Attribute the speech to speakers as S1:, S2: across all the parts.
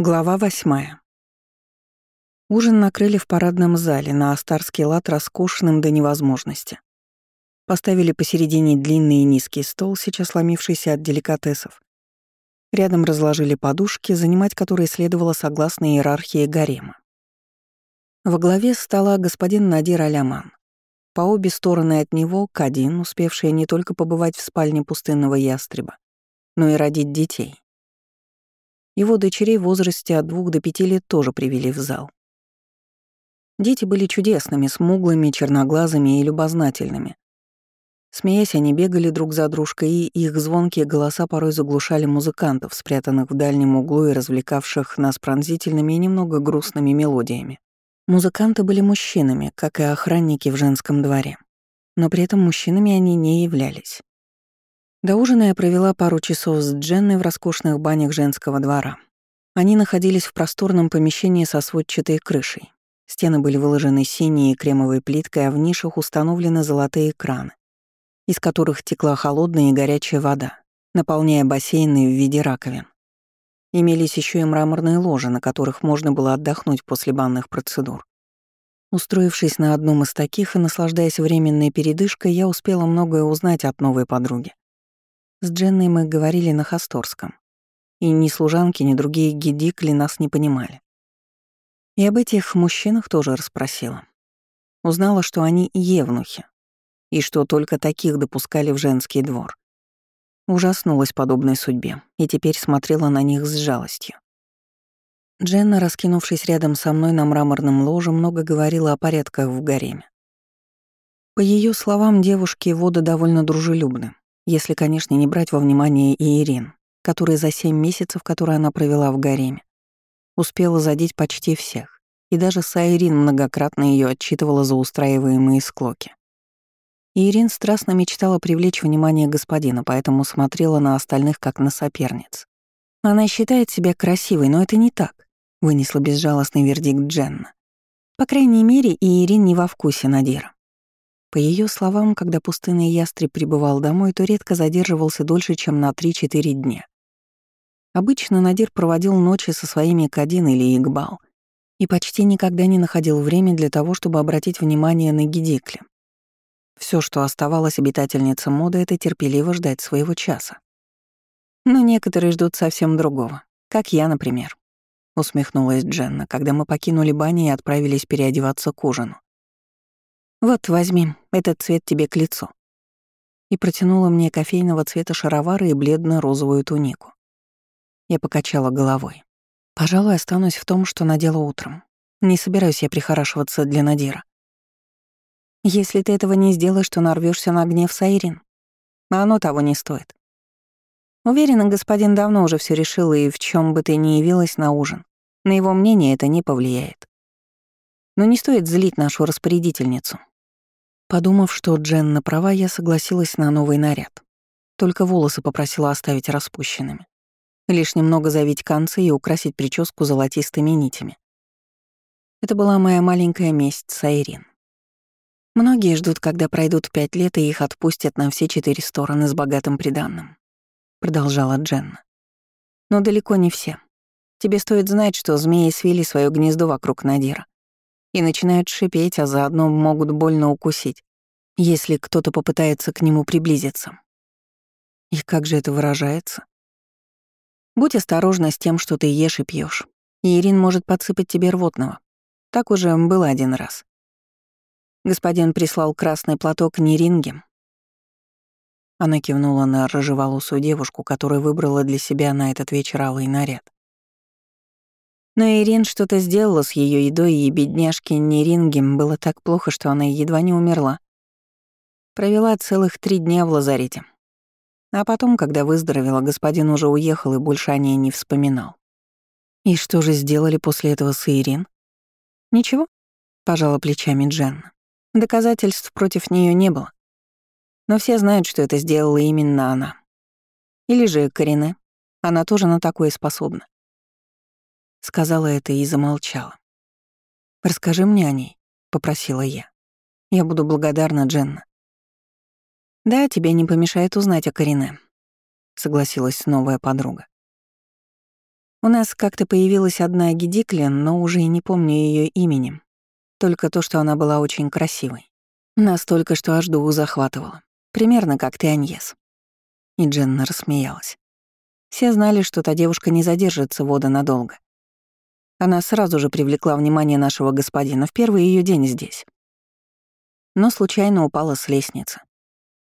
S1: Глава восьмая. Ужин накрыли в парадном зале на астарский лад роскошным до невозможности. Поставили посередине длинный и низкий стол, сейчас ломившийся от деликатесов. Рядом разложили подушки, занимать которые следовало согласно иерархии гарема. Во главе стола господин Надир Аляман. По обе стороны от него — Кадин, успевшая не только побывать в спальне пустынного ястреба, но и родить детей. Его дочерей в возрасте от двух до пяти лет тоже привели в зал. Дети были чудесными, смуглыми, черноглазыми и любознательными. Смеясь, они бегали друг за дружкой, и их звонкие голоса порой заглушали музыкантов, спрятанных в дальнем углу и развлекавших нас пронзительными и немного грустными мелодиями. Музыканты были мужчинами, как и охранники в женском дворе. Но при этом мужчинами они не являлись. До ужина я провела пару часов с Дженной в роскошных банях женского двора. Они находились в просторном помещении со сводчатой крышей. Стены были выложены синей и кремовой плиткой, а в нишах установлены золотые краны, из которых текла холодная и горячая вода, наполняя бассейны в виде раковин. Имелись еще и мраморные ложи, на которых можно было отдохнуть после банных процедур. Устроившись на одном из таких и наслаждаясь временной передышкой, я успела многое узнать от новой подруги. С Дженной мы говорили на Хасторском. И ни служанки, ни другие гидикли нас не понимали. И об этих мужчинах тоже расспросила. Узнала, что они евнухи, и что только таких допускали в женский двор. Ужаснулась подобной судьбе и теперь смотрела на них с жалостью. Дженна, раскинувшись рядом со мной на мраморном ложе, много говорила о порядках в гареме. По ее словам, девушки воды довольно дружелюбны, если, конечно, не брать во внимание и Ирин, которая за семь месяцев, которые она провела в гареме, успела задеть почти всех, и даже Сайрин многократно ее отчитывала за устраиваемые склоки. Ирин страстно мечтала привлечь внимание господина, поэтому смотрела на остальных как на соперниц. «Она считает себя красивой, но это не так», — вынесла безжалостный вердикт Дженна. По крайней мере, и Ирин не во вкусе Надира. По ее словам, когда пустынный ястреб прибывал домой, то редко задерживался дольше, чем на 3-4 дня. Обычно Надир проводил ночи со своими Кадин или Игбал и почти никогда не находил время для того, чтобы обратить внимание на Гидикли. Все, что оставалось обитательницам моды, это терпеливо ждать своего часа. Но некоторые ждут совсем другого, как я, например. Усмехнулась Дженна, когда мы покинули баню и отправились переодеваться к ужину. «Вот, возьми, этот цвет тебе к лицу». И протянула мне кофейного цвета шаровары и бледно-розовую тунику. Я покачала головой. Пожалуй, останусь в том, что надела утром. Не собираюсь я прихорашиваться для Надира. Если ты этого не сделаешь, то нарвешься на гнев Сайрин. А оно того не стоит. Уверена, господин давно уже все решил, и в чем бы ты ни явилась на ужин, на его мнение это не повлияет. Но не стоит злить нашу распорядительницу. Подумав, что Дженна права, я согласилась на новый наряд. Только волосы попросила оставить распущенными. Лишь немного завить концы и украсить прическу золотистыми нитями. Это была моя маленькая месть Сайрин. Многие ждут, когда пройдут пять лет и их отпустят на все четыре стороны с богатым приданным. Продолжала Дженна. Но далеко не все. Тебе стоит знать, что змеи свели свое гнездо вокруг Надира и начинают шипеть, а заодно могут больно укусить, если кто-то попытается к нему приблизиться. И как же это выражается? Будь осторожна с тем, что ты ешь и пьешь. Ирин может подсыпать тебе рвотного. Так уже было один раз. Господин прислал красный платок Неринге. Она кивнула на рыжеволосую девушку, которая выбрала для себя на этот вечер алый наряд. Но Ирин что-то сделала с ее едой, и бедняжке Неринге было так плохо, что она едва не умерла. Провела целых три дня в лазарете. А потом, когда выздоровела, господин уже уехал и больше о ней не вспоминал. И что же сделали после этого с Ирин? Ничего, пожала плечами Дженна. Доказательств против нее не было. Но все знают, что это сделала именно она. Или же Карине. Она тоже на такое способна. Сказала это и замолчала. «Расскажи мне о ней», — попросила я. «Я буду благодарна, Дженна». «Да, тебе не помешает узнать о Карине», — согласилась новая подруга. У нас как-то появилась одна Гедикля, но уже и не помню ее именем. Только то, что она была очень красивой. Настолько, что аж дуhu захватывала. Примерно как ты, Аньес. И Дженна рассмеялась. Все знали, что та девушка не задержится вода надолго. Она сразу же привлекла внимание нашего господина в первый ее день здесь. Но случайно упала с лестницы,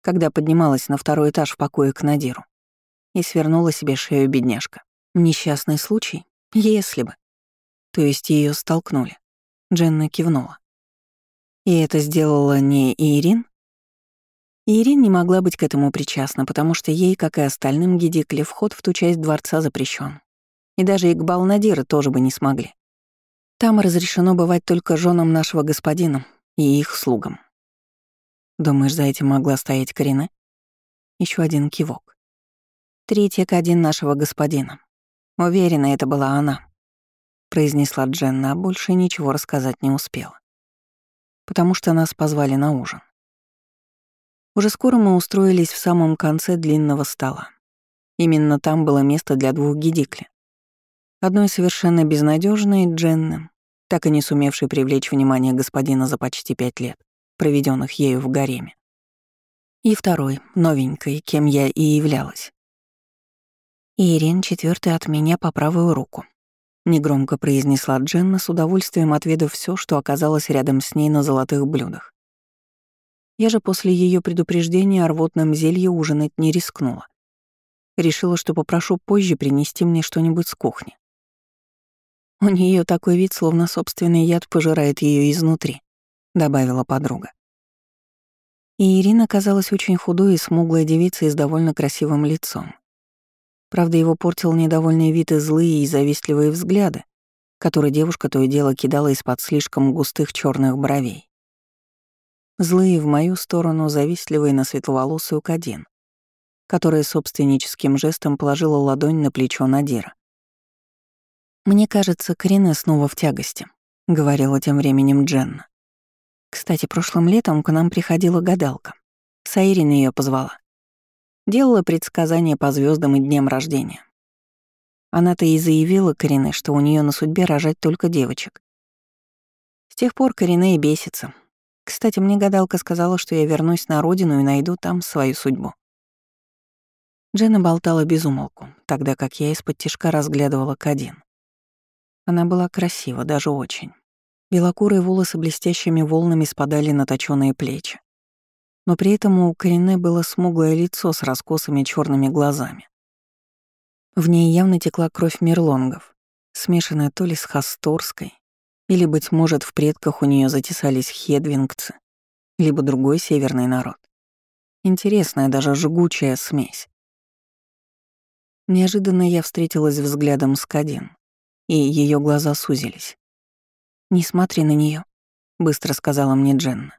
S1: когда поднималась на второй этаж в покое к Надиру, и свернула себе шею бедняжка. Несчастный случай, если бы. То есть ее столкнули. Дженна кивнула. И это сделала не Ирин? Ирин не могла быть к этому причастна, потому что ей, как и остальным Гедикле, вход в ту часть дворца запрещен. И даже Игбал Надира тоже бы не смогли. Там разрешено бывать только женам нашего господина и их слугам. Думаешь, за этим могла стоять Карина? Еще один кивок. Третья кадин нашего господина. Уверена, это была она, произнесла Дженна, а больше ничего рассказать не успела. Потому что нас позвали на ужин. Уже скоро мы устроились в самом конце длинного стола. Именно там было место для двух гидикли. Одной совершенно безнадежной Дженны, так и не сумевшей привлечь внимание господина за почти пять лет, проведенных ею в гареме. И второй, новенькой, кем я и являлась. Ирин четвертый от меня по правую руку. Негромко произнесла Дженна с удовольствием отведав все, что оказалось рядом с ней на золотых блюдах. Я же после ее предупреждения о рвотном зелье ужинать не рискнула. Решила, что попрошу позже принести мне что-нибудь с кухни. У нее такой вид, словно собственный яд пожирает ее изнутри, добавила подруга. И Ирина казалась очень худой и смуглой девицей с довольно красивым лицом. Правда, его портил недовольный вид и злые и завистливые взгляды, которые девушка то и дело кидала из-под слишком густых черных бровей. Злые в мою сторону, завистливые на светловолосую Кадин, которая собственническим жестом положила ладонь на плечо Надира. «Мне кажется, Карине снова в тягости», — говорила тем временем Дженна. «Кстати, прошлым летом к нам приходила гадалка. Саирин ее позвала. Делала предсказания по звездам и дням рождения. Она-то и заявила Карине, что у нее на судьбе рожать только девочек. С тех пор Карине и бесится, кстати, мне гадалка сказала, что я вернусь на родину и найду там свою судьбу. Дженна болтала без умолку, тогда как я из-под тишка разглядывала Кадин. Она была красива, даже очень. Белокурые волосы блестящими волнами спадали на точёные плечи. Но при этом у Корине было смуглое лицо с раскосыми черными глазами. В ней явно текла кровь мерлонгов, смешанная то ли с хасторской, или, быть может, в предках у нее затесались хедвингцы, либо другой северный народ. Интересная, даже жгучая смесь. Неожиданно я встретилась взглядом с Кадин, и ее глаза сузились. «Не смотри на нее, быстро сказала мне Дженна.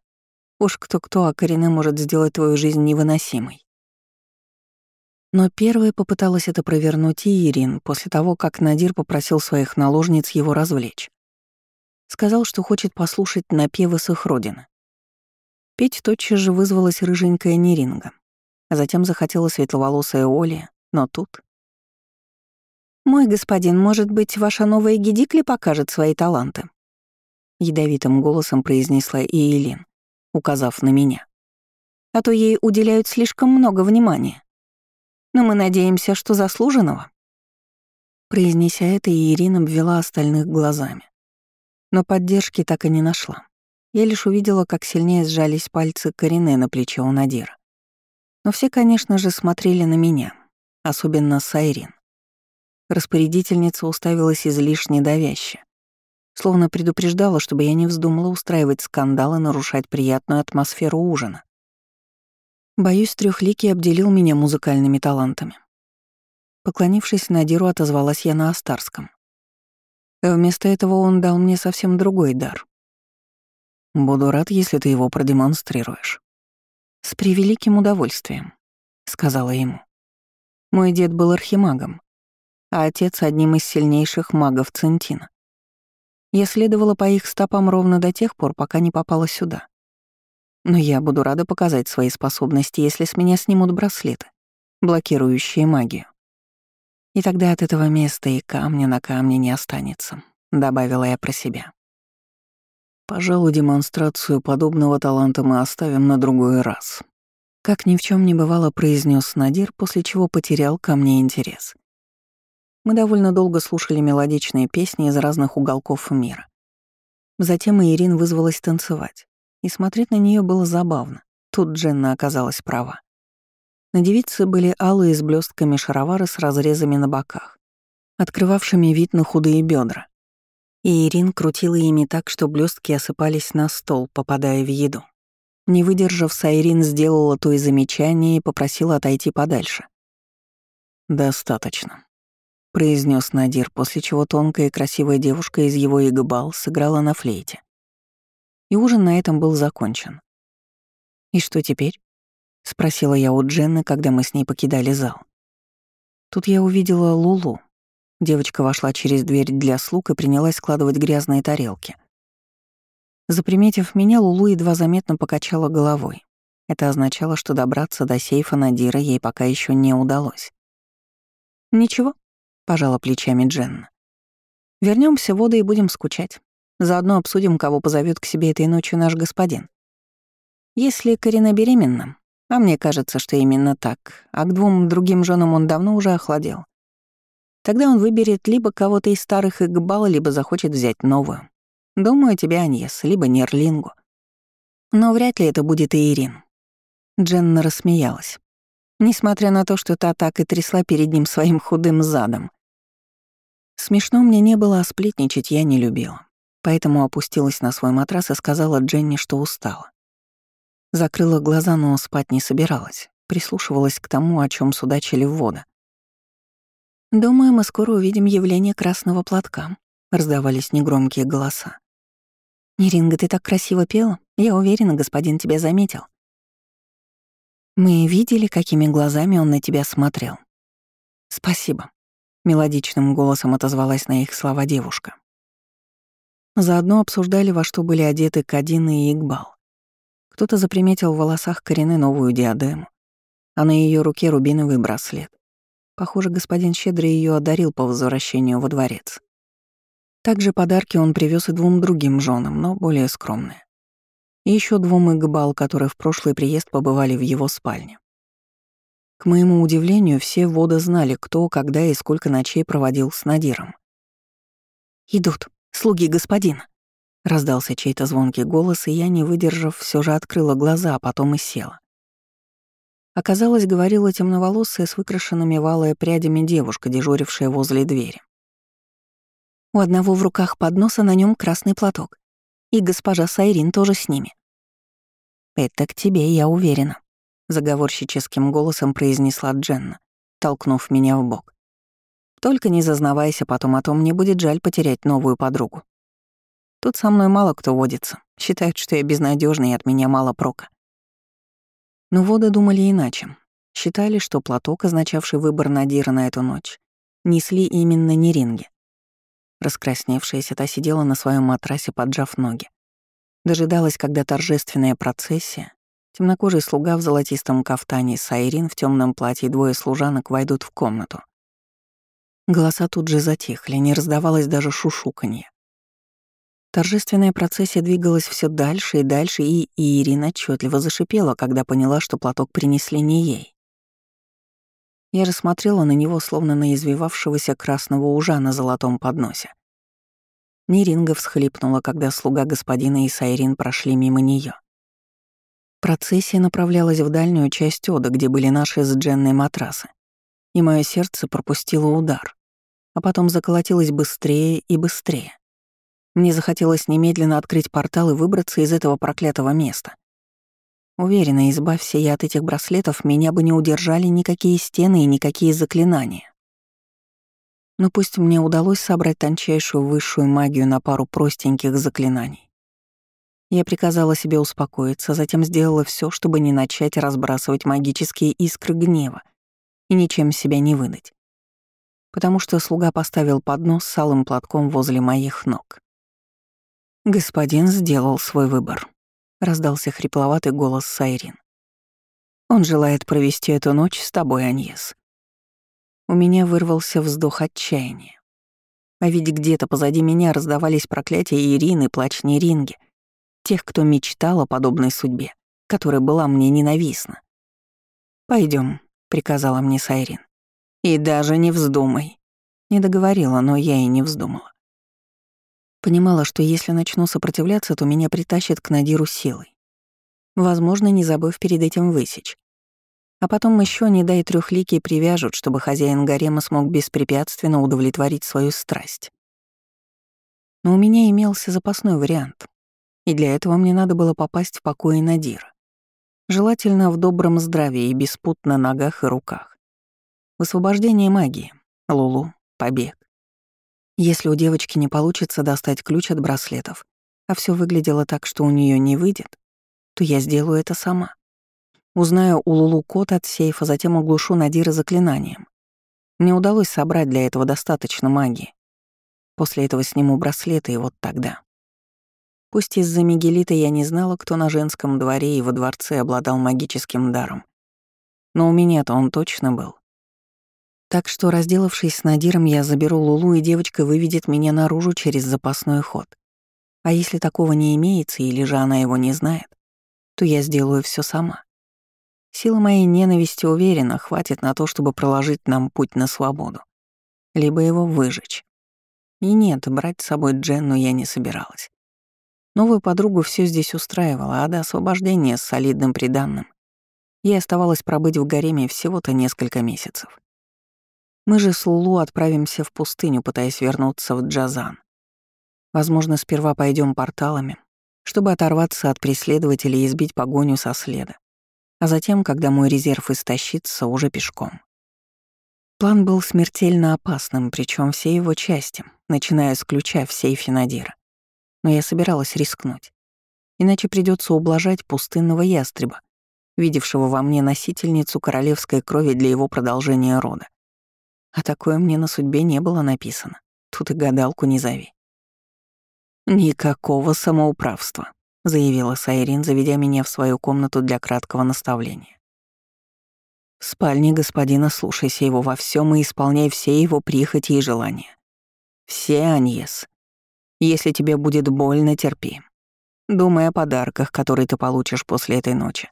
S1: «Уж кто-кто, а Карина может сделать твою жизнь невыносимой». Но первой попыталась это провернуть и Ирин после того, как Надир попросил своих наложниц его развлечь. Сказал, что хочет послушать напевы с их родины. Петь тотчас же вызвалась рыженькая Неринга, а затем захотела светловолосая Оля, но тут... «Мой господин, может быть, ваша новая Гедикли покажет свои таланты?» Ядовитым голосом произнесла Иелин, указав на меня. «А то ей уделяют слишком много внимания. Но мы надеемся, что заслуженного». Произнеся это, Ирина обвела остальных глазами. Но поддержки так и не нашла. Я лишь увидела, как сильнее сжались пальцы Корине на плече у Надира. Но все, конечно же, смотрели на меня, особенно Сайрин. Распорядительница уставилась излишне давяще, словно предупреждала, чтобы я не вздумала устраивать скандал и нарушать приятную атмосферу ужина. Боюсь, трехликий обделил меня музыкальными талантами. Поклонившись Надиру, отозвалась я на Астарском. Вместо этого он дал мне совсем другой дар. Буду рад, если ты его продемонстрируешь. С превеликим удовольствием, сказала ему. Мой дед был архимагом, а отец — одним из сильнейших магов Центина. Я следовала по их стопам ровно до тех пор, пока не попала сюда. Но я буду рада показать свои способности, если с меня снимут браслеты, блокирующие магию. И тогда от этого места и камня на камне не останется, добавила я про себя. Пожалуй, демонстрацию подобного таланта мы оставим на другой раз. Как ни в чем не бывало, произнес Надир, после чего потерял ко мне интерес. Мы довольно долго слушали мелодичные песни из разных уголков мира. Затем Ирин вызвалась танцевать, и смотреть на нее было забавно. Тут Дженна оказалась права. На девице были алые с блестками шаровары с разрезами на боках, открывавшими вид на худые бедра. И Ирин крутила ими так, что блестки осыпались на стол, попадая в еду. Не выдержав, Сайрин сделала то и замечание и попросила отойти подальше. «Достаточно», — произнес Надир, после чего тонкая и красивая девушка из его игбал сыграла на флейте. И ужин на этом был закончен. «И что теперь?» — спросила я у Дженны, когда мы с ней покидали зал. Тут я увидела Лулу. Девочка вошла через дверь для слуг и принялась складывать грязные тарелки. Заприметив меня, Лулу едва заметно покачала головой. Это означало, что добраться до сейфа Надира ей пока еще не удалось. «Ничего», — пожала плечами Дженна. Вернемся в воды и будем скучать. Заодно обсудим, кого позовет к себе этой ночью наш господин. Если Карина беременна, а мне кажется, что именно так. А к двум другим женам он давно уже охладел. Тогда он выберет либо кого-то из старых Игбала, либо захочет взять новую. Думаю, тебя Аньес, либо Нерлингу. Но вряд ли это будет и Ирин. Дженна рассмеялась. Несмотря на то, что та так и трясла перед ним своим худым задом. Смешно мне не было, а сплетничать я не любила. Поэтому опустилась на свой матрас и сказала Дженни, что устала. Закрыла глаза, но спать не собиралась. Прислушивалась к тому, о чем судачили в вода. «Думаю, мы скоро увидим явление красного платка», — раздавались негромкие голоса. «Неринга, ты так красиво пела. Я уверена, господин тебя заметил». Мы видели, какими глазами он на тебя смотрел. «Спасибо», — мелодичным голосом отозвалась на их слова девушка. Заодно обсуждали, во что были одеты Кадин и Игбал. Кто-то заприметил в волосах Корены новую диадему, а на ее руке рубиновый браслет. Похоже, господин Щедрый ее одарил по возвращению во дворец. Также подарки он привез и двум другим женам, но более скромные. И еще двум игбал, которые в прошлый приезд побывали в его спальне. К моему удивлению, все воды знали, кто, когда и сколько ночей проводил с Надиром. «Идут, слуги господина», Раздался чей-то звонкий голос, и я, не выдержав, все же открыла глаза, а потом и села. Оказалось, говорила темноволосая с выкрашенными валая прядями девушка, дежурившая возле двери. У одного в руках подноса на нем красный платок. И госпожа Сайрин тоже с ними. «Это к тебе, я уверена», — заговорщическим голосом произнесла Дженна, толкнув меня в бок. «Только не зазнавайся потом, а то мне будет жаль потерять новую подругу». Тут со мной мало кто водится. Считают, что я безнадежна и от меня мало прока. Но воды думали иначе. Считали, что платок, означавший выбор Надира на эту ночь, несли именно неринги. Раскрасневшаяся та сидела на своем матрасе, поджав ноги. Дожидалась, когда торжественная процессия, темнокожий слуга в золотистом кафтане, Сайрин в темном платье и двое служанок войдут в комнату. Голоса тут же затихли, не раздавалось даже шушуканье. Торжественная процессия двигалась все дальше и дальше, и Ирина отчетливо зашипела, когда поняла, что платок принесли не ей. Я же смотрела на него, словно на извивавшегося красного ужа на золотом подносе. Неринга всхлипнула, когда слуга господина и Сайрин прошли мимо нее. Процессия направлялась в дальнюю часть Ода, где были наши с Дженной матрасы. И мое сердце пропустило удар, а потом заколотилось быстрее и быстрее. Мне захотелось немедленно открыть портал и выбраться из этого проклятого места. Уверена, избавься я от этих браслетов, меня бы не удержали никакие стены и никакие заклинания. Но пусть мне удалось собрать тончайшую высшую магию на пару простеньких заклинаний. Я приказала себе успокоиться, затем сделала все, чтобы не начать разбрасывать магические искры гнева и ничем себя не выдать. Потому что слуга поставил поднос с алым платком возле моих ног. «Господин сделал свой выбор», — раздался хрипловатый голос Сайрин. «Он желает провести эту ночь с тобой, Аньес». У меня вырвался вздох отчаяния. А ведь где-то позади меня раздавались проклятия Ирины, плач Неринги, тех, кто мечтал о подобной судьбе, которая была мне ненавистна. Пойдем, приказала мне Сайрин. «И даже не вздумай». Не договорила, но я и не вздумала. Понимала, что если начну сопротивляться, то меня притащат к Надиру силой. Возможно, не забыв перед этим высечь. А потом еще не дай трехликий привяжут, чтобы хозяин гарема смог беспрепятственно удовлетворить свою страсть. Но у меня имелся запасной вариант. И для этого мне надо было попасть в покои Надира. Желательно в добром здравии и беспутно ногах и руках. Высвобождение магии, Лулу, побег. Если у девочки не получится достать ключ от браслетов, а все выглядело так, что у нее не выйдет, то я сделаю это сама. Узнаю у Лулу код от сейфа, затем оглушу Надира заклинанием. Мне удалось собрать для этого достаточно магии. После этого сниму браслеты, и вот тогда. Пусть из-за Мигелита я не знала, кто на женском дворе и во дворце обладал магическим даром. Но у меня-то он точно был. Так что, разделавшись с Надиром, я заберу Лулу, и девочка выведет меня наружу через запасной ход. А если такого не имеется, или же она его не знает, то я сделаю все сама. Сила моей ненависти уверена, хватит на то, чтобы проложить нам путь на свободу. Либо его выжечь. И нет, брать с собой Дженну я не собиралась. Новую подругу все здесь устраивало, а до освобождения с солидным приданным ей оставалось пробыть в гареме всего-то несколько месяцев. Мы же с Лулу отправимся в пустыню, пытаясь вернуться в Джазан. Возможно, сперва пойдем порталами, чтобы оторваться от преследователей и сбить погоню со следа а затем, когда мой резерв истощится, уже пешком. План был смертельно опасным, причем все его части, начиная с ключа в сейфе Надира. Но я собиралась рискнуть. Иначе придется ублажать пустынного ястреба, видевшего во мне носительницу королевской крови для его продолжения рода. А такое мне на судьбе не было написано. Тут и гадалку не зови. Никакого самоуправства заявила Сайрин, заведя меня в свою комнату для краткого наставления. В спальне господина слушайся его во всем и исполняй все его прихоти и желания. Все, Аньес. Если тебе будет больно, терпи. Думай о подарках, которые ты получишь после этой ночи.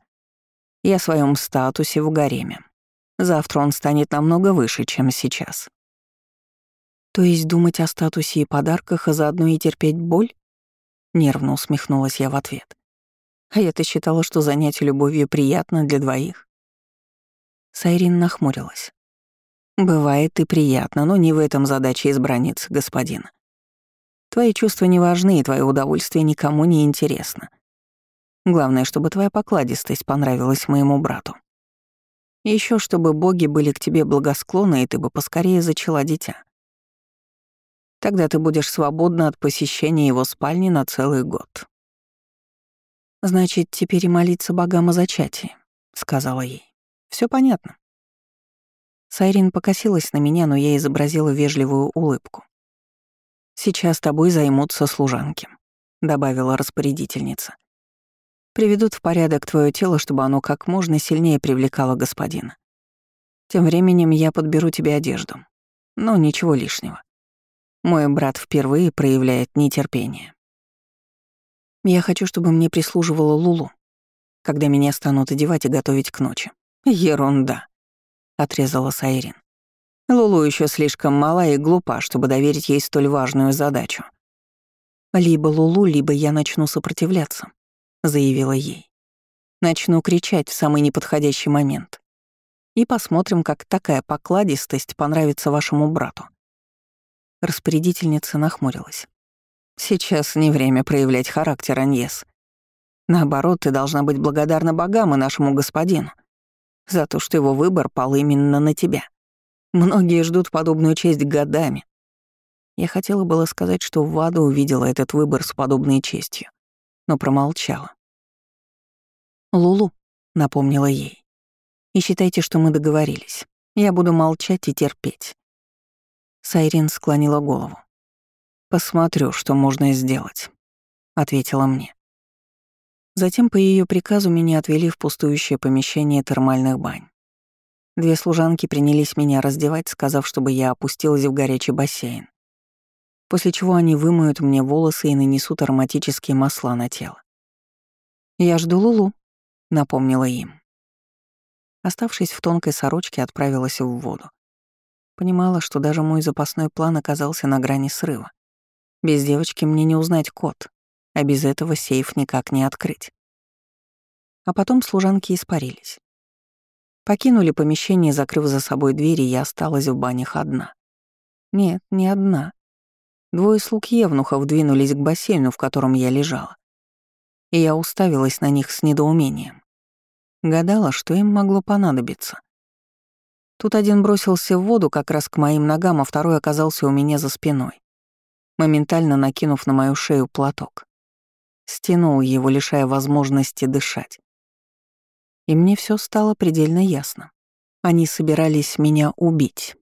S1: И о своем статусе в гареме. Завтра он станет намного выше, чем сейчас. То есть думать о статусе и подарках, а заодно и терпеть боль? Нервно усмехнулась я в ответ. А я-то считала, что занятие любовью приятно для двоих. Сайрин нахмурилась. «Бывает и приятно, но не в этом задача избранницы, господин. Твои чувства не важны, и твое удовольствие никому не интересно. Главное, чтобы твоя покладистость понравилась моему брату. Еще чтобы боги были к тебе благосклонны, и ты бы поскорее зачала дитя. Тогда ты будешь свободна от посещения его спальни на целый год. «Значит, теперь и молиться богам о зачатии», — сказала ей. Все понятно». Сайрин покосилась на меня, но я изобразила вежливую улыбку. «Сейчас тобой займутся служанки», — добавила распорядительница. «Приведут в порядок твое тело, чтобы оно как можно сильнее привлекало господина. Тем временем я подберу тебе одежду. Но ничего лишнего. Мой брат впервые проявляет нетерпение. Я хочу, чтобы мне прислуживала Лулу, когда меня станут одевать и готовить к ночи. Ерунда, отрезала Сайрин. Лулу еще слишком мала и глупа, чтобы доверить ей столь важную задачу. Либо Лулу, либо я начну сопротивляться, заявила ей. Начну кричать в самый неподходящий момент. И посмотрим, как такая покладистость понравится вашему брату. Распорядительница нахмурилась. «Сейчас не время проявлять характер, Аньес. Наоборот, ты должна быть благодарна богам и нашему господину за то, что его выбор пал именно на тебя. Многие ждут подобную честь годами. Я хотела было сказать, что Вада увидела этот выбор с подобной честью, но промолчала. «Лулу», — напомнила ей, — «и считайте, что мы договорились. Я буду молчать и терпеть. Сайрин склонила голову. «Посмотрю, что можно сделать», — ответила мне. Затем по ее приказу меня отвели в пустующее помещение термальных бань. Две служанки принялись меня раздевать, сказав, чтобы я опустилась в горячий бассейн. После чего они вымоют мне волосы и нанесут ароматические масла на тело. «Я жду Лулу», — напомнила им. Оставшись в тонкой сорочке, отправилась в воду. Понимала, что даже мой запасной план оказался на грани срыва. Без девочки мне не узнать код, а без этого сейф никак не открыть. А потом служанки испарились. Покинули помещение, закрыв за собой двери, и я осталась в банях одна. Нет, не одна. Двое слуг Евнухов двинулись к бассейну, в котором я лежала. И я уставилась на них с недоумением. Гадала, что им могло понадобиться. Тут один бросился в воду как раз к моим ногам, а второй оказался у меня за спиной, моментально накинув на мою шею платок. Стянул его, лишая возможности дышать. И мне все стало предельно ясно. Они собирались меня убить.